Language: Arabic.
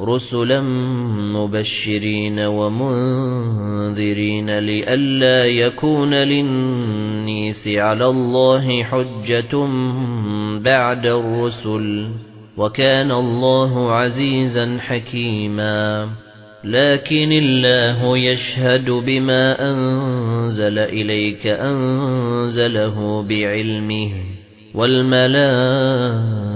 رُسُلًا مُبَشِّرِينَ وَمُنذِرِينَ لِئَلَّا يَكُونَ لِلنَّاسِ عَلَى اللَّهِ حُجَّةٌ بَعْدَ الرُّسُلِ وَكَانَ اللَّهُ عَزِيزًا حَكِيمًا. لَكِنِ اللَّهُ يَشْهَدُ بِمَا أَنزَلَ إِلَيْكَ أَنزَلَهُ بِعِلْمِهِ وَالْمَلَائِكَةُ